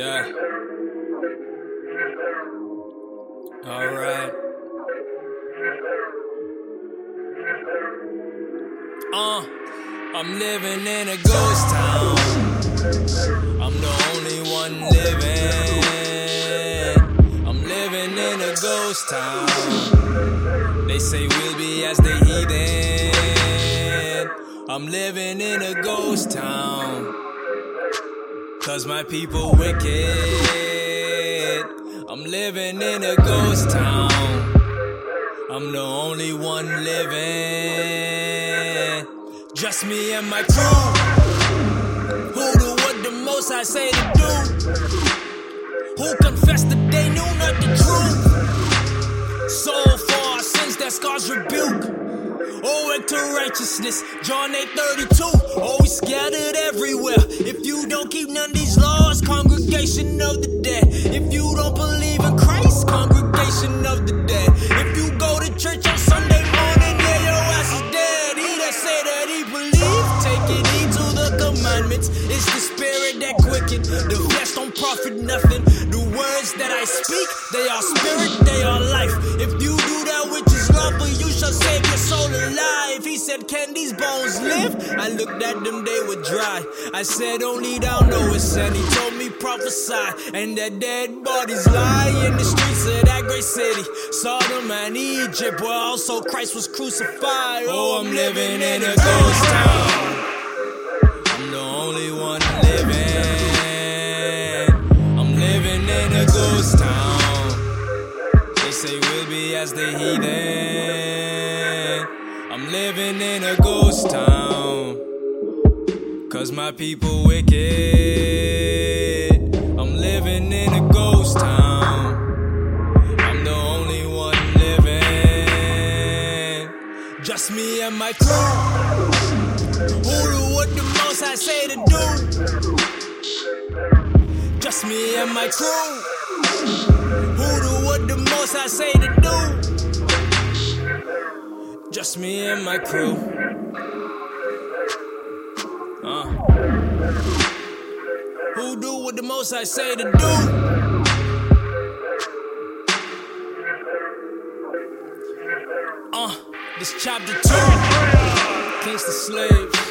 Yeah. All right. Uh, I'm living in a ghost town. I'm the only one living. I'm living in a ghost town. They say we'll be as they heathen. I'm living in a ghost town. Cause my people wicked. I'm living in a ghost town. I'm the only one living. Just me and my crew. Who do what the Most High say to do? Who confess that they knew not the truth? So far since that scars rebuke. Owing to righteousness, John 8 32. Always scattered everywhere. If you don't keep none of these laws, congregation of the dead. If you don't believe in Christ, congregation of the dead. If you go to church on Sunday morning, yeah, your ass is dead. He that say that he believe, take it heed to the commandments. It's the spirit that quicken. The flesh don't profit nothing. The words that I speak, they are spirit, they are life. If you do that which is lawful, you shall save your soul alive. He said, Can these bones live? I looked at them, they were dry. I said, Only thou knowest. And he told me, Prophesy. And that dead bodies lie in the streets of that great city. Sodom and Egypt, where also Christ was crucified. Oh, I'm living in a ghost town. I'm the only one living. I'm living in a ghost town. They say we'll be as the heathen. Living in a ghost town. Cause my people wicked. I'm living in a ghost town. I'm the only one living. Just me and my crew. Who do what the Most High say to do? Just me and my crew. Who do what the Most High say to do? Just me and my crew. Uh. Who do what the Most High say to do? Uh, this chapter two, Kings to slaves.